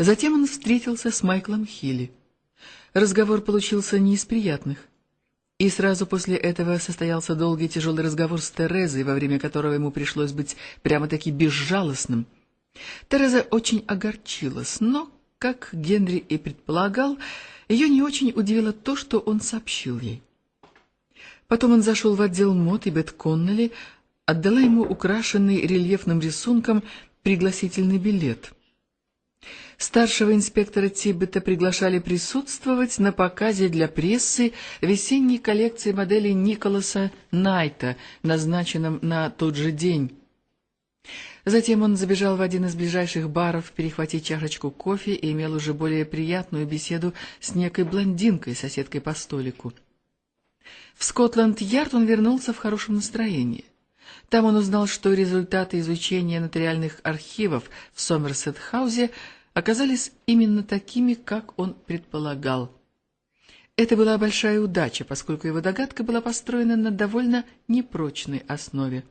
Затем он встретился с Майклом Хилли. Разговор получился не из приятных. И сразу после этого состоялся долгий тяжелый разговор с Терезой, во время которого ему пришлось быть прямо-таки безжалостным. Тереза очень огорчилась, но, как Генри и предполагал, ее не очень удивило то, что он сообщил ей. Потом он зашел в отдел мод, и Бет Коннелли отдала ему украшенный рельефным рисунком пригласительный билет — Старшего инспектора Тиббета приглашали присутствовать на показе для прессы весенней коллекции моделей Николаса Найта, назначенном на тот же день. Затем он забежал в один из ближайших баров перехватить чашечку кофе и имел уже более приятную беседу с некой блондинкой, соседкой по столику. В Скотланд-Ярд он вернулся в хорошем настроении. Там он узнал, что результаты изучения нотариальных архивов в Сомерсет-хаузе – оказались именно такими, как он предполагал. Это была большая удача, поскольку его догадка была построена на довольно непрочной основе.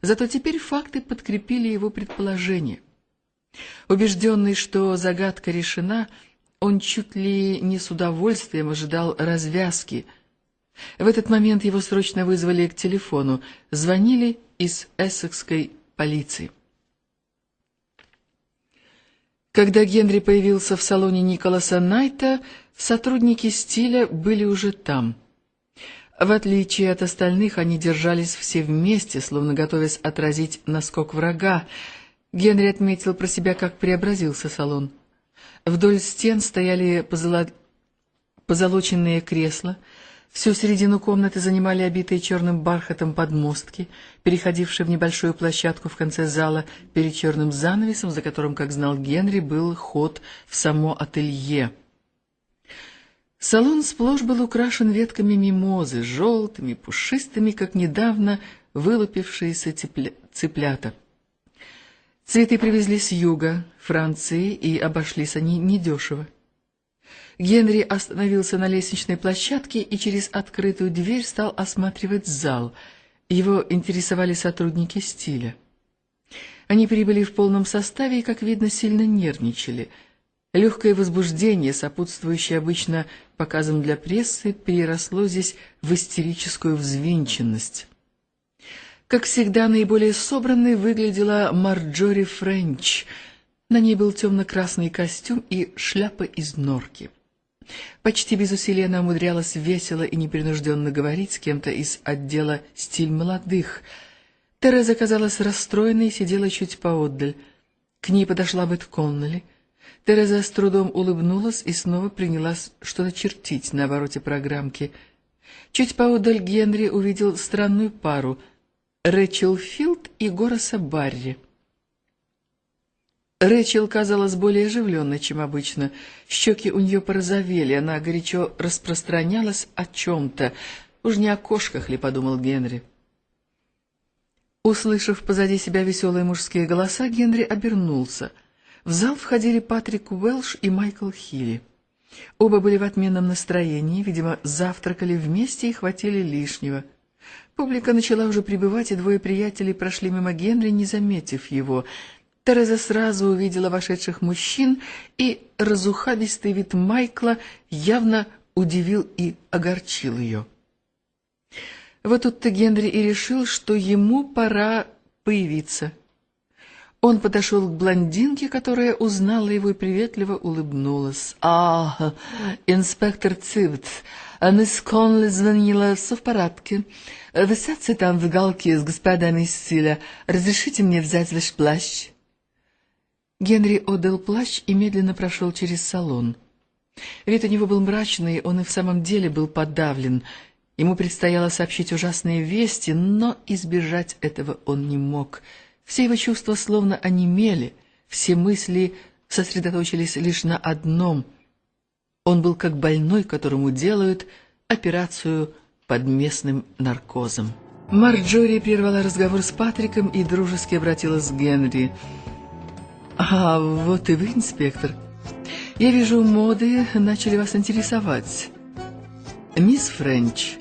Зато теперь факты подкрепили его предположение. Убежденный, что загадка решена, он чуть ли не с удовольствием ожидал развязки. В этот момент его срочно вызвали к телефону, звонили из эссекской полиции. Когда Генри появился в салоне Николаса Найта, сотрудники стиля были уже там. В отличие от остальных, они держались все вместе, словно готовясь отразить наскок врага. Генри отметил про себя, как преобразился салон. Вдоль стен стояли позоло... позолоченные кресла — Всю середину комнаты занимали обитые черным бархатом подмостки, переходившие в небольшую площадку в конце зала перед черным занавесом, за которым, как знал Генри, был ход в само ателье. Салон сплошь был украшен ветками мимозы, желтыми, пушистыми, как недавно вылупившиеся цепля... цыплята. Цветы привезли с юга, Франции, и обошлись они недешево. Генри остановился на лестничной площадке и через открытую дверь стал осматривать зал. Его интересовали сотрудники стиля. Они прибыли в полном составе и, как видно, сильно нервничали. Легкое возбуждение, сопутствующее обычно показам для прессы, переросло здесь в истерическую взвинченность. Как всегда, наиболее собранной выглядела Марджори Френч. На ней был темно-красный костюм и шляпа из норки. Почти без усилия она умудрялась весело и непринужденно говорить с кем-то из отдела «Стиль молодых». Тереза казалась расстроенной и сидела чуть поотдаль. К ней подошла Бет Конноли. Тереза с трудом улыбнулась и снова принялась что-то чертить на обороте программки. Чуть поодаль Генри увидел странную пару — Рэчел Филд и Гораса Барри. Рэчел казалась более оживленной, чем обычно. Щеки у нее порозовели, она горячо распространялась о чем-то. Уж не о кошках ли, подумал Генри. Услышав позади себя веселые мужские голоса, Генри обернулся. В зал входили Патрик Уэлш и Майкл Хилли. Оба были в отменном настроении, видимо, завтракали вместе и хватили лишнего. Публика начала уже прибывать, и двое приятелей прошли мимо Генри, не заметив его — Тереза сразу увидела вошедших мужчин, и разухабистый вид Майкла явно удивил и огорчил ее. Вот тут-то Генри и решил, что ему пора появиться. Он подошел к блондинке, которая узнала его и приветливо улыбнулась. «А, инспектор Цивт, мисс Конли звонила, все в порядке. Вы там в галке с господами Силя. Разрешите мне взять ваш плащ?» Генри отдал плащ и медленно прошел через салон. Вид у него был мрачный, он и в самом деле был подавлен. Ему предстояло сообщить ужасные вести, но избежать этого он не мог. Все его чувства словно онемели, все мысли сосредоточились лишь на одном. Он был как больной, которому делают операцию под местным наркозом. Марджори прервала разговор с Патриком и дружески обратилась к Генри — а вот и вы, инспектор. Я вижу, моды начали вас интересовать. Мисс Френч.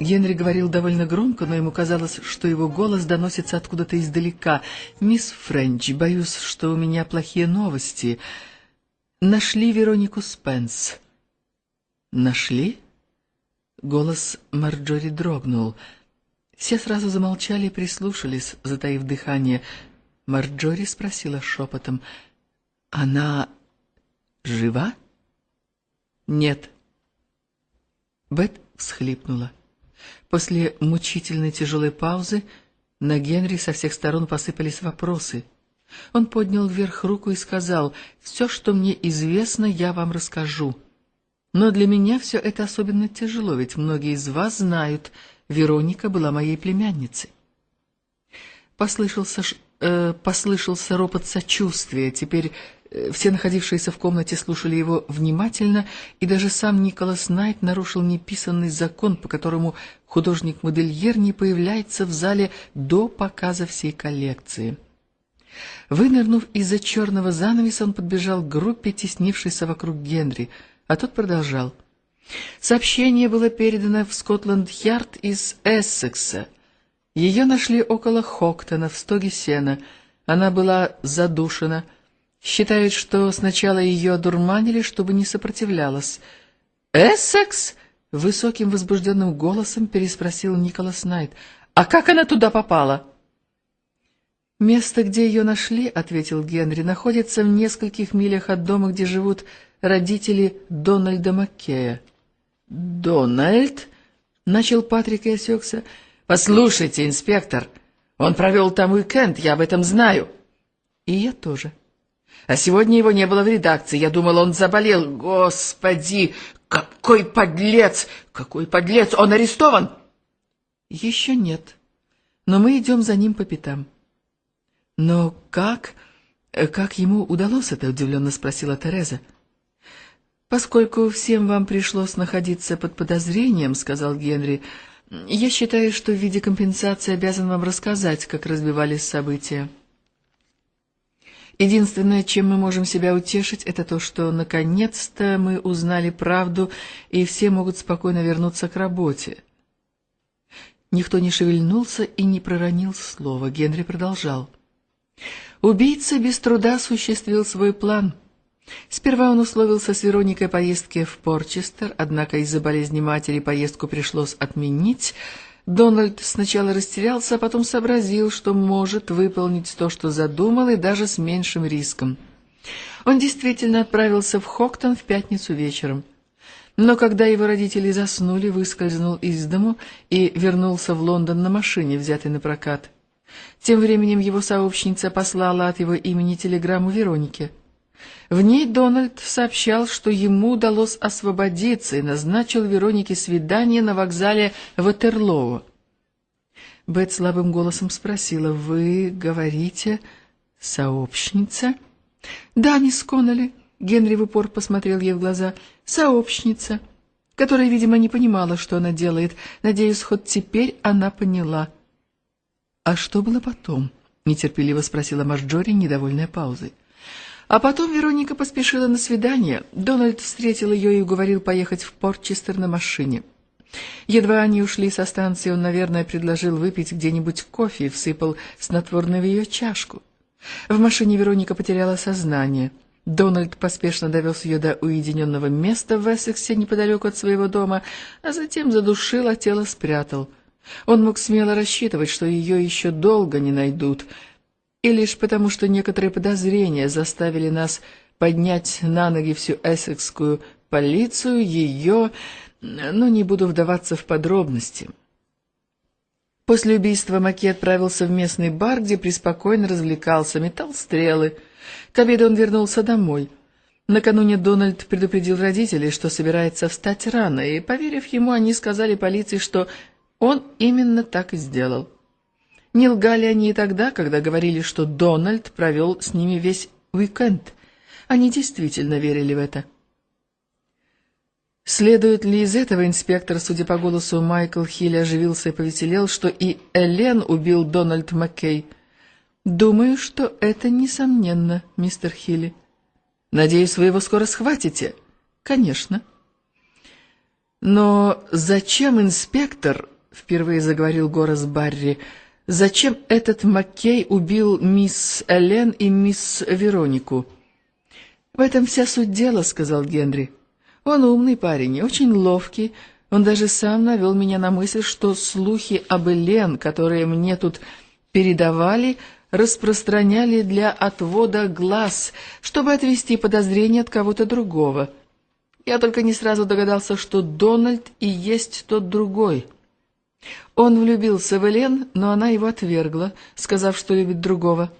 Генри говорил довольно громко, но ему казалось, что его голос доносится откуда-то издалека. «Мисс Френч, боюсь, что у меня плохие новости. нашли Веронику Спенс». «Нашли?» Голос Марджори дрогнул. Все сразу замолчали и прислушались, затаив дыхание. Марджори спросила шепотом. «Она жива?» «Нет». Бет всхлипнула. После мучительной тяжелой паузы на Генри со всех сторон посыпались вопросы. Он поднял вверх руку и сказал, «Все, что мне известно, я вам расскажу». Но для меня все это особенно тяжело, ведь многие из вас знают, Вероника была моей племянницей. Послышался, э, послышался ропот сочувствия. Теперь э, все находившиеся в комнате слушали его внимательно, и даже сам Николас Найт нарушил неписанный закон, по которому художник-модельер не появляется в зале до показа всей коллекции. Вынырнув из-за черного занавеса, он подбежал к группе, теснившейся вокруг Генри — а тот продолжал. Сообщение было передано в Скотланд-Ярд из Эссекса. Ее нашли около Хоктона в стоге сена. Она была задушена. Считают, что сначала ее одурманили, чтобы не сопротивлялась. «Эссекс?» — высоким возбужденным голосом переспросил Николас Найт. «А как она туда попала?» «Место, где ее нашли, — ответил Генри, — находится в нескольких милях от дома, где живут родители Дональда Маккея. «Дональд?» — начал Патрик и осекся. «Послушайте, инспектор, он провел там уикенд, я об этом знаю». «И я тоже». «А сегодня его не было в редакции, я думал, он заболел. Господи, какой подлец! Какой подлец! Он арестован?» «Еще нет, но мы идем за ним по пятам». «Но как? Как ему удалось это?» — удивленно спросила Тереза. «Поскольку всем вам пришлось находиться под подозрением, — сказал Генри, — я считаю, что в виде компенсации обязан вам рассказать, как развивались события. Единственное, чем мы можем себя утешить, это то, что наконец-то мы узнали правду, и все могут спокойно вернуться к работе». Никто не шевельнулся и не проронил слова. Генри продолжал. «Убийца без труда осуществил свой план». Сперва он условился с Вероникой поездки в Порчестер, однако из-за болезни матери поездку пришлось отменить. Дональд сначала растерялся, а потом сообразил, что может выполнить то, что задумал, и даже с меньшим риском. Он действительно отправился в Хоктон в пятницу вечером. Но когда его родители заснули, выскользнул из дому и вернулся в Лондон на машине, взятой на прокат. Тем временем его сообщница послала от его имени телеграмму Веронике. В ней Дональд сообщал, что ему удалось освободиться и назначил Веронике свидание на вокзале Ватерлоу. Бет слабым голосом спросила, «Вы говорите, сообщница?» «Да, мисс Коннелли», — Генри в упор посмотрел ей в глаза, «сообщница, которая, видимо, не понимала, что она делает. Надеюсь, хоть теперь она поняла». «А что было потом?» — нетерпеливо спросила Марджори, недовольная паузой. А потом Вероника поспешила на свидание. Дональд встретил ее и уговорил поехать в Портчестер на машине. Едва они ушли со станции, он, наверное, предложил выпить где-нибудь кофе и всыпал снотворное в ее чашку. В машине Вероника потеряла сознание. Дональд поспешно довез ее до уединенного места в Эссексе неподалеку от своего дома, а затем задушил, а тело спрятал. Он мог смело рассчитывать, что ее еще долго не найдут — и лишь потому, что некоторые подозрения заставили нас поднять на ноги всю эссекскую полицию, ее... но не буду вдаваться в подробности. После убийства Маки отправился в местный бар, где преспокойно развлекался, метал стрелы. К обеду он вернулся домой. Накануне Дональд предупредил родителей, что собирается встать рано, и, поверив ему, они сказали полиции, что он именно так и сделал. Не лгали они и тогда, когда говорили, что Дональд провел с ними весь уикенд. Они действительно верили в это. Следует ли из этого инспектор, судя по голосу, Майкл Хилли оживился и повеселел, что и Элен убил Дональд Маккей? Думаю, что это несомненно, мистер Хилли. Надеюсь, вы его скоро схватите? Конечно. Но зачем инспектор, впервые заговорил Горас Барри, — Зачем этот Маккей убил мисс Элен и мисс Веронику? «В этом вся суть дела», — сказал Генри. «Он умный парень очень ловкий. Он даже сам навел меня на мысль, что слухи об Элен, которые мне тут передавали, распространяли для отвода глаз, чтобы отвести подозрения от кого-то другого. Я только не сразу догадался, что Дональд и есть тот другой». Он влюбился в Элен, но она его отвергла, сказав, что любит другого.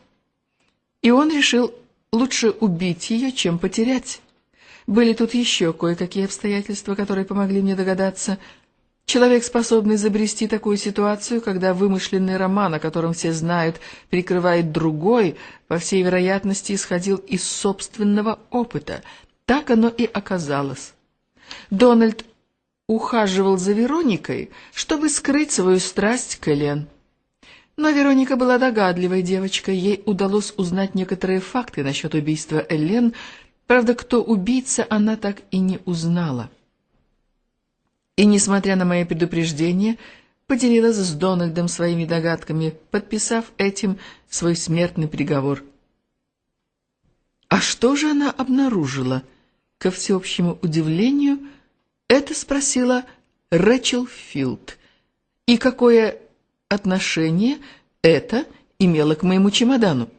И он решил лучше убить ее, чем потерять. Были тут еще кое-какие обстоятельства, которые помогли мне догадаться. Человек, способный изобрести такую ситуацию, когда вымышленный роман, о котором все знают, прикрывает другой, по всей вероятности, исходил из собственного опыта. Так оно и оказалось. Дональд ухаживал за Вероникой, чтобы скрыть свою страсть к Элен. Но Вероника была догадливой девочкой, ей удалось узнать некоторые факты насчет убийства Элен, правда, кто убийца, она так и не узнала. И, несмотря на мои предупреждения, поделилась с Дональдом своими догадками, подписав этим свой смертный приговор. А что же она обнаружила? Ко всеобщему удивлению – это спросила Рэчел Филд. И какое отношение это имело к моему чемодану?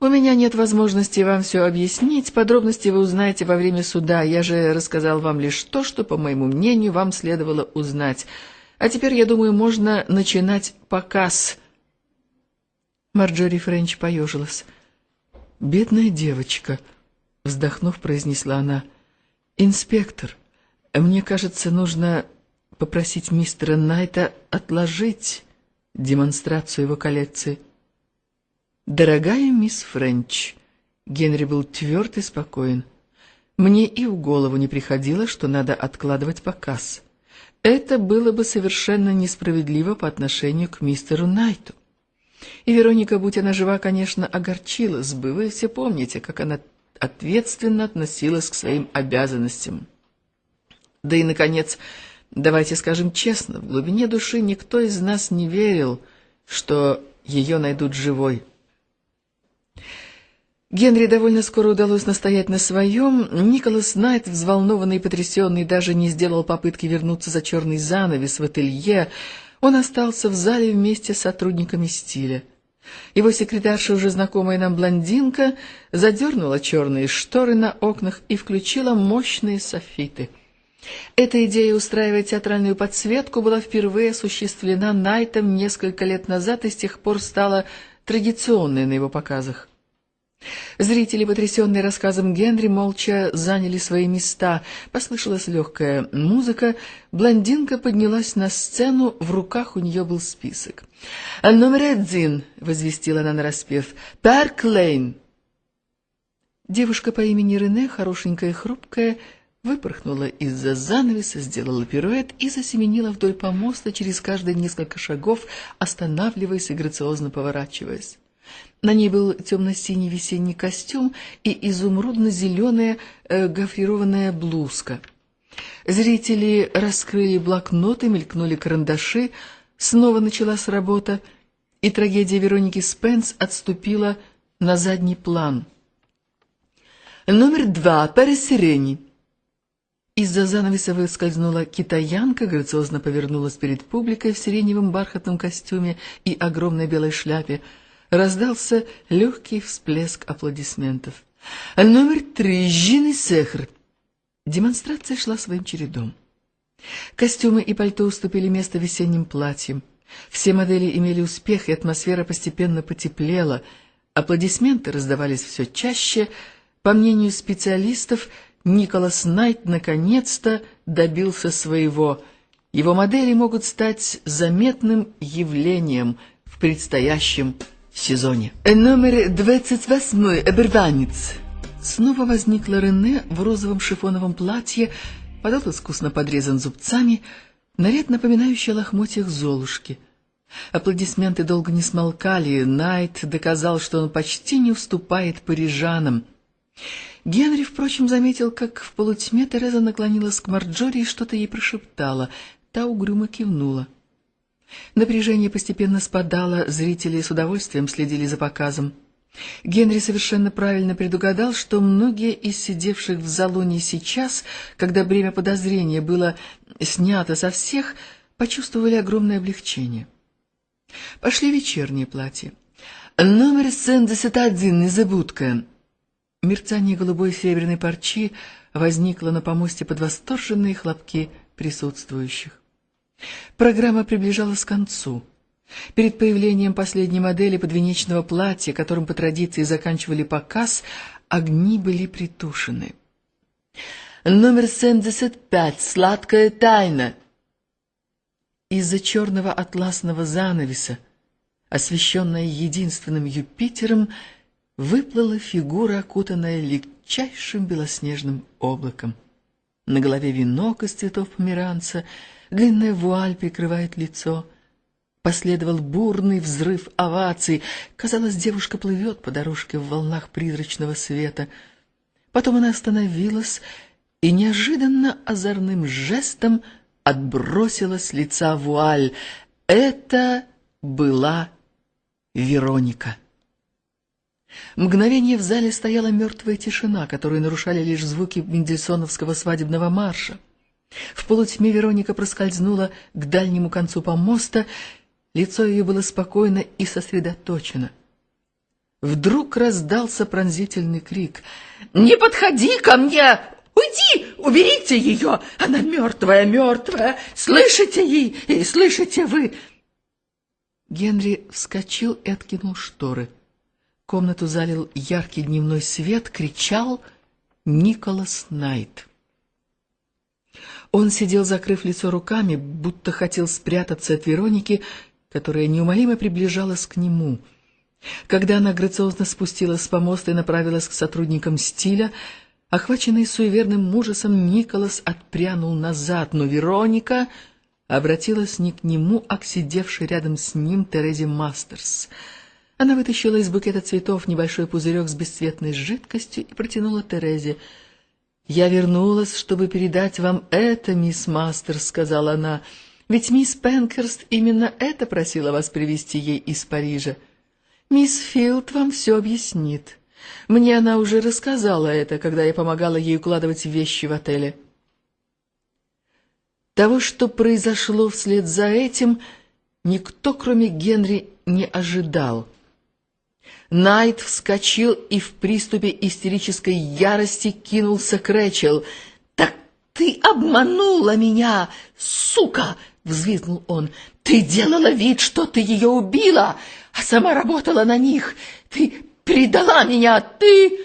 У меня нет возможности вам все объяснить, подробности вы узнаете во время суда. Я же рассказал вам лишь то, что, по моему мнению, вам следовало узнать. А теперь, я думаю, можно начинать показ. Марджори Френч поежилась. «Бедная девочка», — вздохнув, произнесла она. «Инспектор, мне кажется, нужно попросить мистера Найта отложить демонстрацию его коллекции. Дорогая мисс Френч, Генри был тверд и спокоен. Мне и в голову не приходило, что надо откладывать показ. Это было бы совершенно несправедливо по отношению к мистеру Найту. И Вероника, будь она жива, конечно, огорчилась бы. Вы все помните, как она ответственно относилась к своим обязанностям. Да и, наконец, давайте скажем честно, в глубине души никто из нас не верил, что ее найдут живой. Генри довольно скоро удалось настоять на своем. Николас Найт, взволнованный и потрясенный, даже не сделал попытки вернуться за черный занавес в ателье. Он остался в зале вместе с сотрудниками стиля. Его секретарша, уже знакомая нам блондинка, задернула черные шторы на окнах и включила мощные софиты — эта идея устраивать театральную подсветку была впервые осуществлена Найтом несколько лет назад и с тех пор стала традиционной на его показах. Зрители, потрясенные рассказом Генри, молча заняли свои места. Послышалась легкая музыка. Блондинка поднялась на сцену, в руках у нее был список. «Номер один», — возвестила она нараспев, — «Парк Лейн». Девушка по имени Рене, хорошенькая и хрупкая, — выпорхнула из-за занавеса, сделала пируэт и засеменила вдоль помоста через каждые несколько шагов, останавливаясь и грациозно поворачиваясь. На ней был темно-синий весенний костюм и изумрудно-зеленая э, гофрированная блузка. Зрители раскрыли блокноты, мелькнули карандаши, снова началась работа, и трагедия Вероники Спенс отступила на задний план. Номер два. Пересерени. Из-за занавеса выскользнула китаянка, грациозно повернулась перед публикой в сиреневом бархатном костюме и огромной белой шляпе. Раздался легкий всплеск аплодисментов. «Номер три. Жин Сехр». Демонстрация шла своим чередом. Костюмы и пальто уступили место весенним платьям. Все модели имели успех, и атмосфера постепенно потеплела. Аплодисменты раздавались все чаще. По мнению специалистов, Николас Найт наконец-то добился своего. Его модели могут стать заметным явлением в предстоящем сезоне. Номер 28. Оберванец. Снова возникла Рене в розовом шифоновом платье, подол искусно подрезан зубцами, наряд напоминающий о лохмотьях Золушки. Аплодисменты долго не смолкали, Найт доказал, что он почти не уступает парижанам. Генри, впрочем, заметил, как в полутьме Тереза наклонилась к Марджори и что-то ей прошептала. Та угрюмо кивнула. Напряжение постепенно спадало, зрители с удовольствием следили за показом. Генри совершенно правильно предугадал, что многие из сидевших в залоне сейчас, когда бремя подозрения было снято со всех, почувствовали огромное облегчение. Пошли вечерние платья. Номер 71, незабудка. Мерцание голубой серебряной парчи возникло на помосте под восторженные хлопки присутствующих. Программа приближалась к концу. Перед появлением последней модели подвенечного платья, которым по традиции заканчивали показ, огни были притушены. «Номер 75. Сладкая тайна». Из-за черного атласного занавеса, освещенная единственным Юпитером, выплыла фигура, окутанная легчайшим белоснежным облаком. На голове венок из цветов померанца, длинная вуаль прикрывает лицо — Последовал бурный взрыв оваций. Казалось, девушка плывет по дорожке в волнах призрачного света. Потом она остановилась и неожиданно озорным жестом отбросила с лица вуаль. Это была Вероника. Мгновение в зале стояла мертвая тишина, которую нарушали лишь звуки Мендельсоновского свадебного марша. В полутьме Вероника проскользнула к дальнему концу помоста Лицо ее было спокойно и сосредоточено. Вдруг раздался пронзительный крик. «Не подходи ко мне! Уйди! Уберите ее! Она мертвая, мертвая! Слышите ей и слышите вы!» Генри вскочил и откинул шторы. Комнату залил яркий дневной свет, кричал Николас Найт. Он сидел, закрыв лицо руками, будто хотел спрятаться от Вероники, которая неумолимо приближалась к нему. Когда она грациозно спустилась с помоста и направилась к сотрудникам стиля, охваченный суеверным ужасом, Николас отпрянул назад, но Вероника обратилась не к нему, а к сидевшей рядом с ним Терезе Мастерс. Она вытащила из букета цветов небольшой пузырек с бесцветной жидкостью и протянула Терезе. «Я вернулась, чтобы передать вам это, мисс Мастерс», — сказала она, — ведь мисс Пенкерст именно это просила вас привезти ей из Парижа. Мисс Филд вам все объяснит. Мне она уже рассказала это, когда я помогала ей укладывать вещи в отеле. Того, что произошло вслед за этим, никто, кроме Генри, не ожидал. Найт вскочил и в приступе истерической ярости кинулся к Рэчел. «Так ты обманула меня, сука!» — взвизгнул он. «Ты делала вид, что ты ее убила, а сама работала на них! Ты предала меня! Ты...»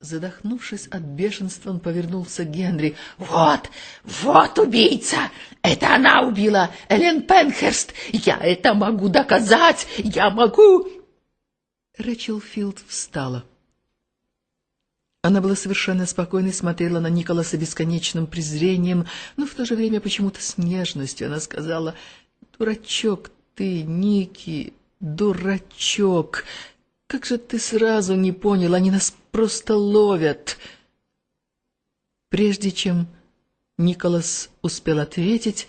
Задохнувшись от бешенства, он повернулся к Генри. «Вот, вот убийца! Это она убила Элен Пенхерст! Я это могу доказать! Я могу...» Рэчел Филд встала. Она была совершенно спокойной, смотрела на Николаса бесконечным презрением, но в то же время почему-то с нежностью. Она сказала, «Дурачок ты, Ники, дурачок! Как же ты сразу не понял, они нас просто ловят!» Прежде чем Николас успел ответить,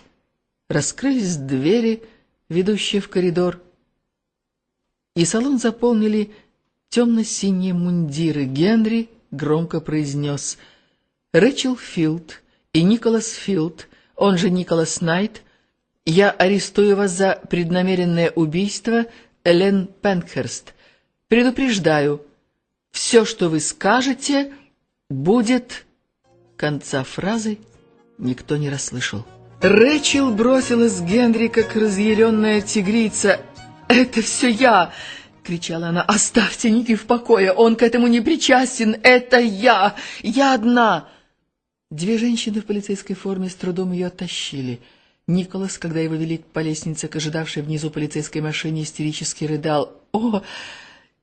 раскрылись двери, ведущие в коридор, и салон заполнили темно-синие мундиры Генри, громко произнес «Рэчел Филд и Николас Филд, он же Николас Найт, я арестую вас за преднамеренное убийство Элен Пенкхерст. Предупреждаю, все, что вы скажете, будет...» Конца фразы никто не расслышал. Рэчел бросилась Генри, как разъяренная тигрица. «Это все я! кричала она. «Оставьте Ники в покое! Он к этому не причастен! Это я! Я одна!» Две женщины в полицейской форме с трудом ее оттащили. Николас, когда его вели по лестнице к ожидавшей внизу полицейской машине, истерически рыдал. «О,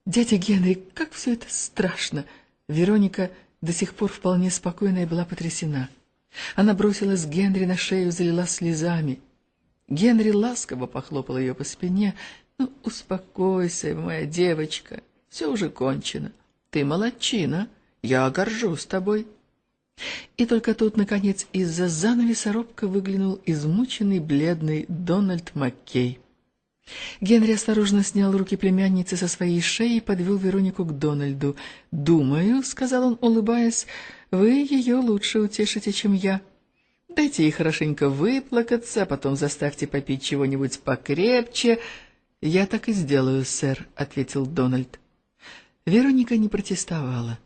дядя Генри, как все это страшно!» Вероника до сих пор вполне спокойная была потрясена. Она бросилась Генри на шею, залила слезами. Генри ласково похлопал ее по спине, ну, успокойся, моя девочка, все уже кончено. Ты молодчина, я горжусь тобой. И только тут, наконец, из-за занавеса робко выглянул измученный, бледный Дональд Маккей. Генри осторожно снял руки племянницы со своей шеи и подвел Веронику к Дональду. «Думаю», — сказал он, улыбаясь, — «вы ее лучше утешите, чем я. Дайте ей хорошенько выплакаться, а потом заставьте попить чего-нибудь покрепче». «Я так и сделаю, сэр», — ответил Дональд. Вероника не протестовала.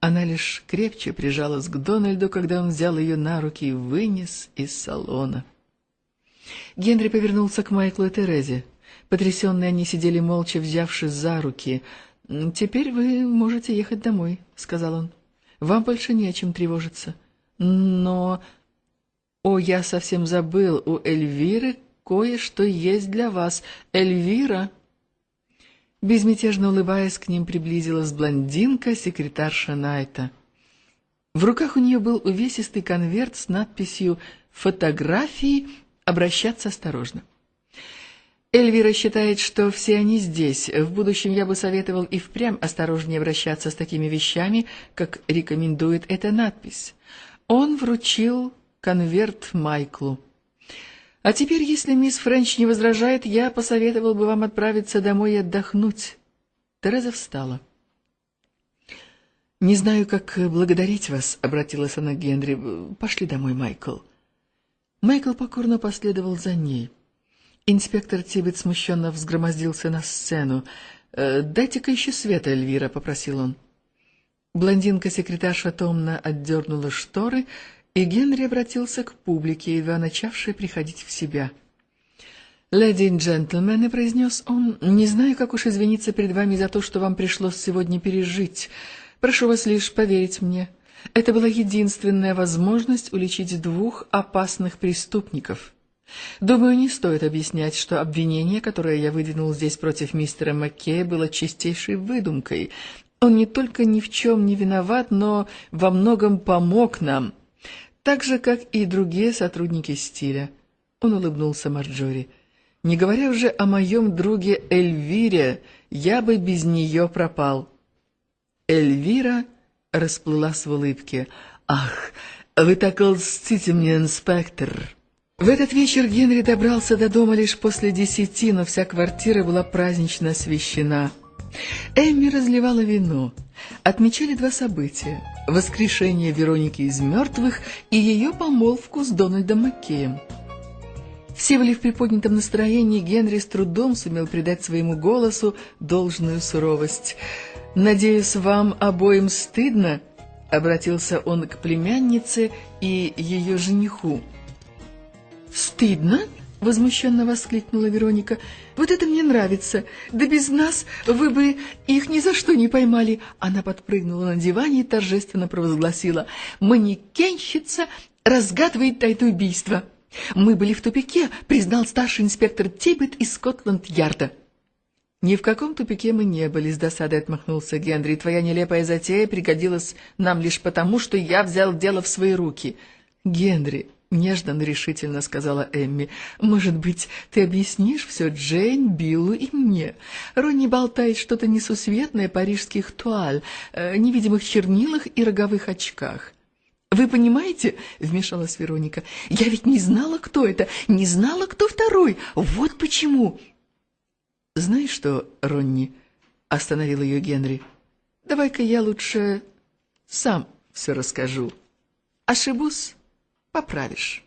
Она лишь крепче прижалась к Дональду, когда он взял ее на руки и вынес из салона. Генри повернулся к Майклу и Терезе. Потрясенные они сидели молча, взявшись за руки. «Теперь вы можете ехать домой», — сказал он. «Вам больше не о чем тревожиться». «Но...» «О, я совсем забыл, у Эльвиры кое-что есть для вас. Эльвира...» Безмятежно улыбаясь, к ним приблизилась блондинка, секретарша Найта. В руках у нее был увесистый конверт с надписью «Фотографии. Обращаться осторожно». Эльвира считает, что все они здесь. В будущем я бы советовал и впрямь осторожнее обращаться с такими вещами, как рекомендует эта надпись. Он вручил конверт Майклу. А теперь, если мисс Френч не возражает, я посоветовал бы вам отправиться домой и отдохнуть. Тереза встала. «Не знаю, как благодарить вас», — обратилась она к Генри. «Пошли домой, Майкл». Майкл покорно последовал за ней. Инспектор Тибет смущенно взгромоздился на сцену. «Э, «Дайте-ка еще света, Эльвира», — попросил он. Блондинка-секретарша томно отдернула шторы и Генри обратился к публике, едва начавшей приходить в себя. «Леди и джентльмены», — произнес он, — «не знаю, как уж извиниться перед вами за то, что вам пришлось сегодня пережить. Прошу вас лишь поверить мне. Это была единственная возможность уличить двух опасных преступников». Думаю, не стоит объяснять, что обвинение, которое я выдвинул здесь против мистера Маккея, было чистейшей выдумкой. Он не только ни в чем не виноват, но во многом помог нам, так же, как и другие сотрудники стиля. Он улыбнулся Марджори. «Не говоря уже о моем друге Эльвире, я бы без нее пропал». Эльвира расплылась в улыбке. «Ах, вы так льстите мне, инспектор!» В этот вечер Генри добрался до дома лишь после десяти, но вся квартира была празднично освещена. Эмми разливала вино. Отмечали два события – воскрешение Вероники из мертвых и ее помолвку с Дональдом Маккеем. Были в приподнятом настроении, Генри с трудом сумел придать своему голосу должную суровость. «Надеюсь, вам обоим стыдно?» — обратился он к племяннице и ее жениху. «Стыдно?» — возмущенно воскликнула Вероника. «Вот это мне нравится! Да без нас вы бы их ни за что не поймали!» Она подпрыгнула на диване и торжественно провозгласила. «Манекенщица разгадывает тайну убийства!» «Мы были в тупике», — признал старший инспектор Тибет из Скотланд-Ярда. «Ни в каком тупике мы не были», — с досадой отмахнулся Генри. «Твоя нелепая затея пригодилась нам лишь потому, что я взял дело в свои руки». «Генри, Нежно, но решительно сказала Эмми. «Может быть, ты объяснишь все Джейн, Биллу и мне? Ронни болтает что-то несусветное о парижских туаль, э, невидимых чернилах и роговых очках». «Вы понимаете?» — вмешалась Вероника. «Я ведь не знала, кто это, не знала, кто второй. Вот почему!» «Знаешь что, Ронни?» — остановил ее Генри. «Давай-ка я лучше сам все расскажу. Ошибусь?» Поправишь.